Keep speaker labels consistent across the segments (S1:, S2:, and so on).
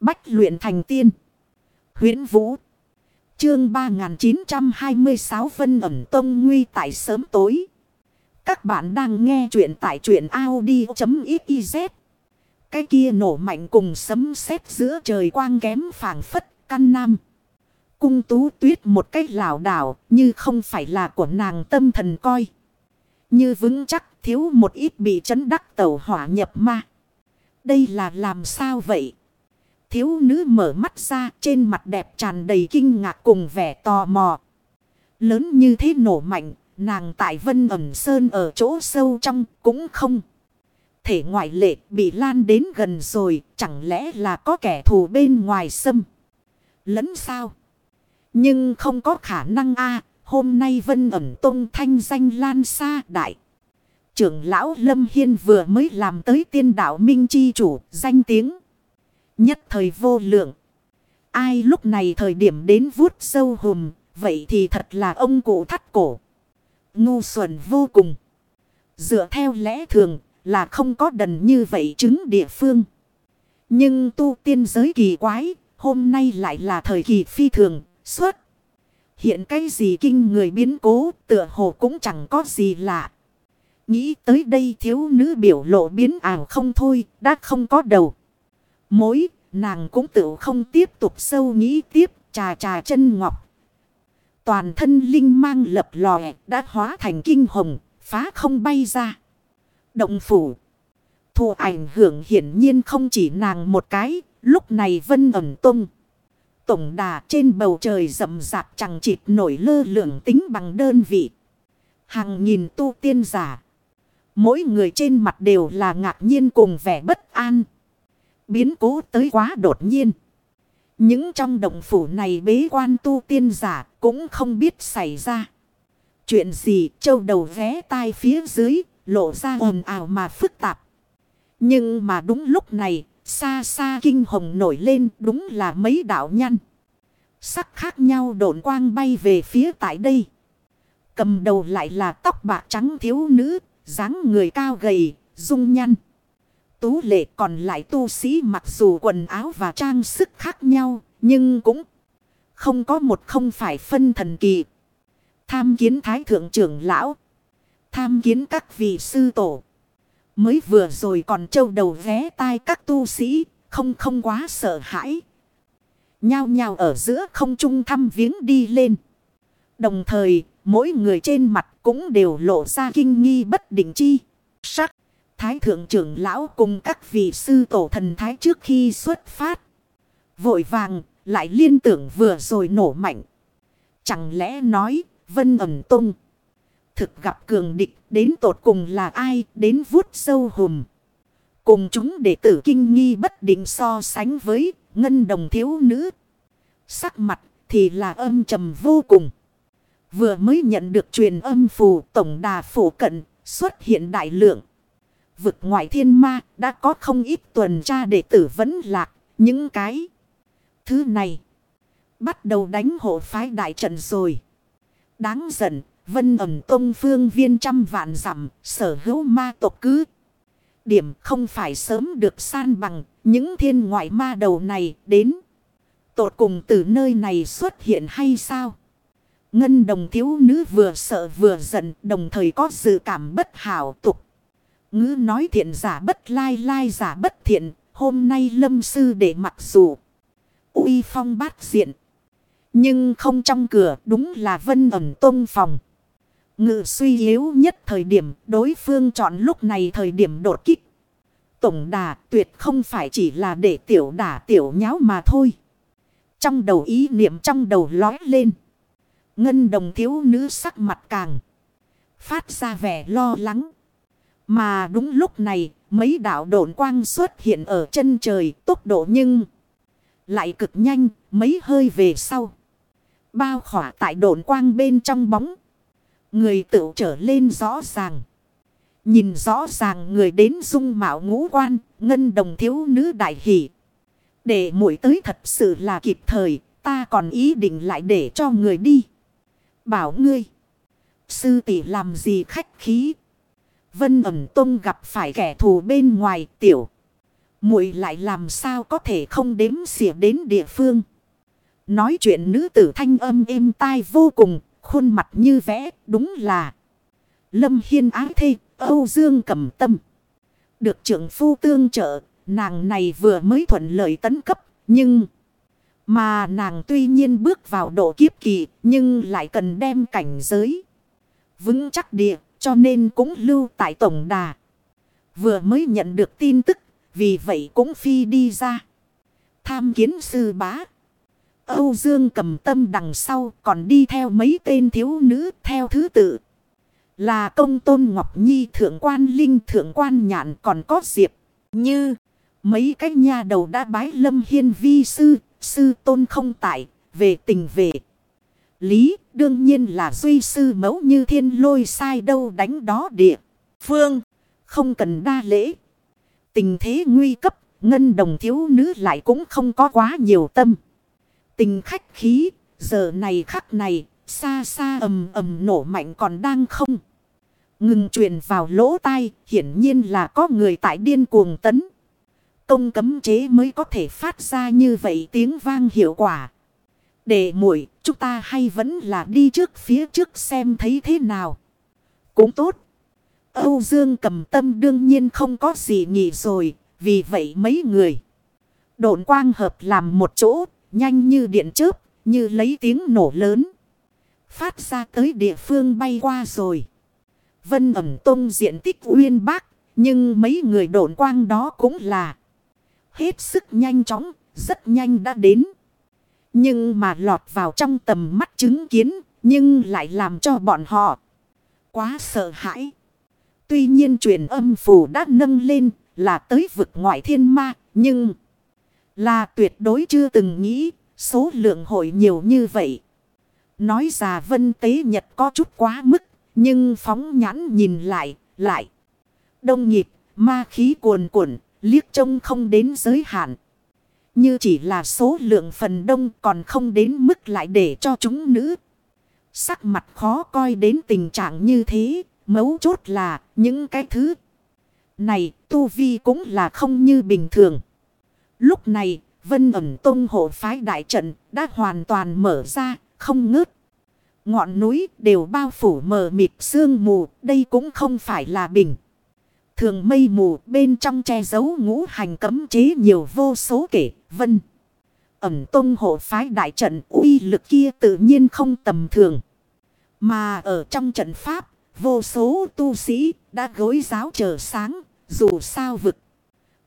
S1: Bách luyện thành tiên. huyễn Vũ. Chương 3926 Vân ẩn tông nguy tại sớm tối. Các bạn đang nghe truyện tại truyện Audi.xyz. Cái kia nổ mạnh cùng sấm sét giữa trời quang kém phảng phất, căn nam. Cung tú tuyết một cách lảo đảo, như không phải là của nàng tâm thần coi. Như vững chắc, thiếu một ít bị chấn đắc tẩu hỏa nhập ma. Đây là làm sao vậy? Thiếu nữ mở mắt ra trên mặt đẹp tràn đầy kinh ngạc cùng vẻ tò mò. Lớn như thế nổ mạnh, nàng tại vân ẩm sơn ở chỗ sâu trong cũng không. Thể ngoại lệ bị lan đến gần rồi, chẳng lẽ là có kẻ thù bên ngoài sâm. Lẫn sao? Nhưng không có khả năng a hôm nay vân ẩm tông thanh danh lan xa đại. Trưởng lão Lâm Hiên vừa mới làm tới tiên đạo Minh Chi chủ, danh tiếng. Nhất thời vô lượng. Ai lúc này thời điểm đến vuốt sâu hùm, vậy thì thật là ông cụ thắt cổ. Ngu xuẩn vô cùng. Dựa theo lẽ thường là không có đần như vậy chứng địa phương. Nhưng tu tiên giới kỳ quái, hôm nay lại là thời kỳ phi thường, suốt. Hiện cái gì kinh người biến cố, tựa hồ cũng chẳng có gì lạ. Nghĩ tới đây thiếu nữ biểu lộ biến ảo không thôi, đã không có đầu. Mối, nàng cũng tự không tiếp tục sâu nghĩ tiếp, trà trà chân ngọc. Toàn thân linh mang lập lòe, đã hóa thành kinh hồng, phá không bay ra. Động phủ. Thù ảnh hưởng hiển nhiên không chỉ nàng một cái, lúc này vân ẩm tung. Tổng đà trên bầu trời rậm rạp chẳng chịt nổi lơ lượng tính bằng đơn vị. Hàng nghìn tu tiên giả. Mỗi người trên mặt đều là ngạc nhiên cùng vẻ bất an. Biến cố tới quá đột nhiên. Những trong động phủ này bế quan tu tiên giả cũng không biết xảy ra. Chuyện gì châu đầu ghé tai phía dưới lộ ra ồn ào mà phức tạp. Nhưng mà đúng lúc này xa xa kinh hồng nổi lên đúng là mấy đạo nhăn. Sắc khác nhau độn quang bay về phía tại đây. Cầm đầu lại là tóc bạc trắng thiếu nữ dáng người cao gầy, dung nhăn. Tú lệ còn lại tu sĩ mặc dù quần áo và trang sức khác nhau, nhưng cũng không có một không phải phân thần kỳ. Tham kiến thái thượng trưởng lão. Tham kiến các vị sư tổ. Mới vừa rồi còn trâu đầu ghé tai các tu sĩ, không không quá sợ hãi. Nhao nhao ở giữa không trung thăm viếng đi lên. Đồng thời, mỗi người trên mặt cũng đều lộ ra kinh nghi bất định chi. Sắc, thái thượng trưởng lão cùng các vị sư tổ thần thái trước khi xuất phát. Vội vàng, lại liên tưởng vừa rồi nổ mạnh. Chẳng lẽ nói, vân ẩm tung. Thực gặp cường địch, đến tột cùng là ai, đến vuốt sâu hùm. Cùng chúng đệ tử kinh nghi bất định so sánh với ngân đồng thiếu nữ. Sắc mặt thì là âm trầm vô cùng. Vừa mới nhận được truyền âm phù tổng đà phổ cận xuất hiện đại lượng. Vực ngoại thiên ma, đã có không ít tuần tra để tử vấn lạc, những cái. Thứ này, bắt đầu đánh hộ phái đại trận rồi. Đáng giận, vân ẩm tông phương viên trăm vạn dặm, sở hữu ma tộc cứ. Điểm không phải sớm được san bằng, những thiên ngoại ma đầu này đến. Tột cùng từ nơi này xuất hiện hay sao? Ngân đồng thiếu nữ vừa sợ vừa giận, đồng thời có dự cảm bất hảo tục. Ngữ nói thiện giả bất lai lai giả bất thiện. Hôm nay lâm sư để mặc dù uy phong bát diện. Nhưng không trong cửa, đúng là vân ẩm tôn phòng. Ngự suy yếu nhất thời điểm, đối phương chọn lúc này thời điểm đột kích. Tổng đà tuyệt không phải chỉ là để tiểu đả tiểu nháo mà thôi. Trong đầu ý niệm trong đầu lói lên. Ngân đồng thiếu nữ sắc mặt càng. Phát ra vẻ lo lắng. Mà đúng lúc này, mấy đạo độn quang xuất hiện ở chân trời tốc độ nhưng lại cực nhanh, mấy hơi về sau. Bao khỏa tại độn quang bên trong bóng. Người tự trở lên rõ ràng. Nhìn rõ ràng người đến dung mạo ngũ quan, ngân đồng thiếu nữ đại hỷ. Để mũi tới thật sự là kịp thời, ta còn ý định lại để cho người đi. Bảo ngươi. Sư tỷ làm gì khách khí. Vân ẩm tông gặp phải kẻ thù bên ngoài tiểu. muội lại làm sao có thể không đếm xỉa đến địa phương. Nói chuyện nữ tử thanh âm êm tai vô cùng, khuôn mặt như vẽ, đúng là. Lâm Hiên ái thê, Âu Dương cầm tâm. Được trưởng phu tương trợ, nàng này vừa mới thuận lợi tấn cấp, nhưng... Mà nàng tuy nhiên bước vào độ kiếp kỳ, nhưng lại cần đem cảnh giới. Vững chắc địa, cho nên cũng lưu tại tổng đà. Vừa mới nhận được tin tức, vì vậy cũng phi đi ra. Tham kiến sư bá. Âu Dương cầm tâm đằng sau còn đi theo mấy tên thiếu nữ theo thứ tự. Là công tôn Ngọc Nhi thượng quan Linh thượng quan nhạn còn có diệp. Như mấy cái nhà đầu đã bái lâm hiên vi sư. Sư tôn không tại về tình về. Lý đương nhiên là duy sư mẫu như thiên lôi sai đâu đánh đó địa. Phương không cần đa lễ. Tình thế nguy cấp ngân đồng thiếu nữ lại cũng không có quá nhiều tâm. Tình khách khí, giờ này khắc này, xa xa ầm ầm nổ mạnh còn đang không. Ngừng truyền vào lỗ tai, hiển nhiên là có người tại điên cuồng tấn. Công cấm chế mới có thể phát ra như vậy tiếng vang hiệu quả. Để muội chúng ta hay vẫn là đi trước phía trước xem thấy thế nào. Cũng tốt. Âu Dương cầm tâm đương nhiên không có gì nghỉ rồi, vì vậy mấy người. Độn quang hợp làm một chỗ, Nhanh như điện chớp, như lấy tiếng nổ lớn. Phát ra tới địa phương bay qua rồi. Vân ẩm tông diện tích uyên bác, nhưng mấy người độn quang đó cũng là hết sức nhanh chóng, rất nhanh đã đến. Nhưng mà lọt vào trong tầm mắt chứng kiến, nhưng lại làm cho bọn họ quá sợ hãi. Tuy nhiên truyền âm phù đã nâng lên là tới vực ngoại thiên ma, nhưng... Là tuyệt đối chưa từng nghĩ số lượng hội nhiều như vậy. Nói già vân tế nhật có chút quá mức. Nhưng phóng nhãn nhìn lại, lại. Đông nhịp, ma khí cuồn cuộn, liếc trông không đến giới hạn. Như chỉ là số lượng phần đông còn không đến mức lại để cho chúng nữ. Sắc mặt khó coi đến tình trạng như thế, mấu chốt là những cái thứ. Này, tu vi cũng là không như bình thường. Lúc này, Vân ẩm tông hộ phái đại trận đã hoàn toàn mở ra, không ngớt. Ngọn núi đều bao phủ mờ mịt sương mù, đây cũng không phải là bình. Thường mây mù bên trong che giấu ngũ hành cấm chế nhiều vô số kể, vân. Ẩm tông hộ phái đại trận uy lực kia tự nhiên không tầm thường. Mà ở trong trận pháp, vô số tu sĩ đã gối giáo chờ sáng, dù sao vực.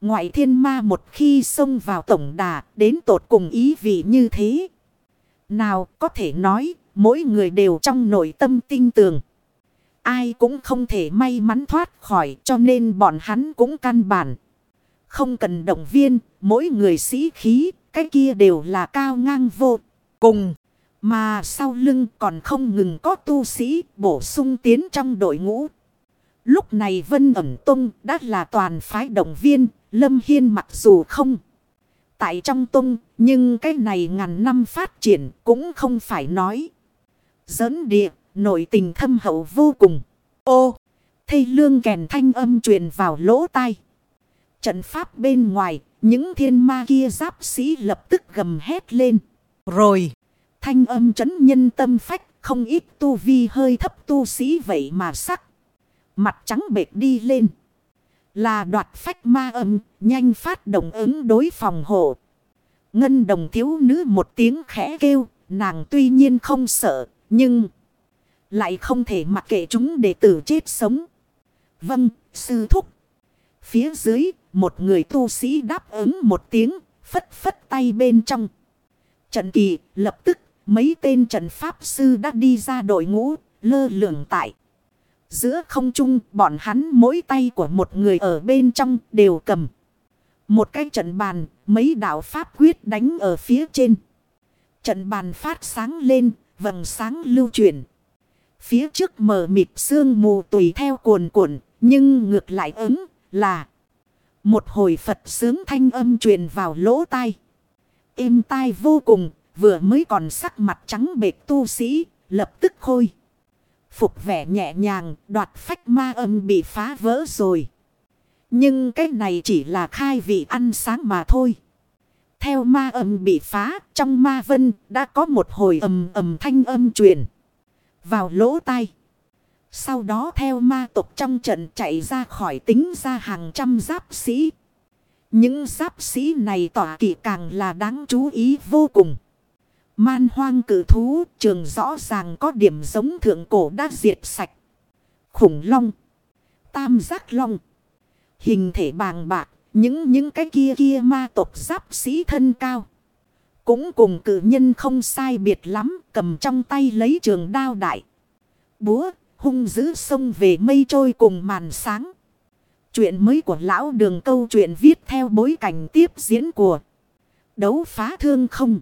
S1: Ngoại thiên ma một khi xông vào tổng đà đến tột cùng ý vị như thế. Nào có thể nói mỗi người đều trong nội tâm tinh tường. Ai cũng không thể may mắn thoát khỏi cho nên bọn hắn cũng căn bản. Không cần động viên, mỗi người sĩ khí, cái kia đều là cao ngang vô cùng. Mà sau lưng còn không ngừng có tu sĩ bổ sung tiến trong đội ngũ. Lúc này Vân ẩm Tông đã là toàn phái động viên, Lâm Hiên mặc dù không tại trong Tông, nhưng cái này ngàn năm phát triển cũng không phải nói. Giỡn địa, nội tình thâm hậu vô cùng. Ô, thây lương kèn thanh âm truyền vào lỗ tai. Trận pháp bên ngoài, những thiên ma kia giáp sĩ lập tức gầm hét lên. Rồi, thanh âm chấn nhân tâm phách, không ít tu vi hơi thấp tu sĩ vậy mà sắc. Mặt trắng bệt đi lên. Là đoạt phách ma âm, nhanh phát động ứng đối phòng hộ. Ngân đồng thiếu nữ một tiếng khẽ kêu, nàng tuy nhiên không sợ, nhưng lại không thể mặc kệ chúng để tử chết sống. Vâng, sư thúc. Phía dưới, một người tu sĩ đáp ứng một tiếng, phất phất tay bên trong. Trận kỳ, lập tức, mấy tên trận pháp sư đã đi ra đội ngũ, lơ lửng tại. Giữa không trung bọn hắn mỗi tay của một người ở bên trong đều cầm. Một cái trận bàn, mấy đạo pháp quyết đánh ở phía trên. Trận bàn phát sáng lên, vầng sáng lưu chuyển. Phía trước mờ mịt sương mù tùy theo cuồn cuộn, nhưng ngược lại ứng là một hồi Phật sướng thanh âm truyền vào lỗ tai. Êm tai vô cùng, vừa mới còn sắc mặt trắng bệt tu sĩ, lập tức khôi. Phục vẻ nhẹ nhàng, đoạt phách ma âm bị phá vỡ rồi. Nhưng cái này chỉ là khai vị ăn sáng mà thôi. Theo ma âm bị phá, trong ma vân đã có một hồi ầm ầm thanh âm truyền vào lỗ tai. Sau đó theo ma tộc trong trận chạy ra khỏi tính ra hàng trăm giáp sĩ. Những giáp sĩ này tỏa kỳ càng là đáng chú ý vô cùng. Man hoang cử thú, trường rõ ràng có điểm giống thượng cổ đã diệt sạch. Khủng long. Tam giác long. Hình thể bàng bạc. Những những cái kia kia ma tộc giáp sĩ thân cao. Cũng cùng cử nhân không sai biệt lắm. Cầm trong tay lấy trường đao đại. Búa, hung dữ sông về mây trôi cùng màn sáng. Chuyện mới của lão đường câu chuyện viết theo bối cảnh tiếp diễn của đấu phá thương không.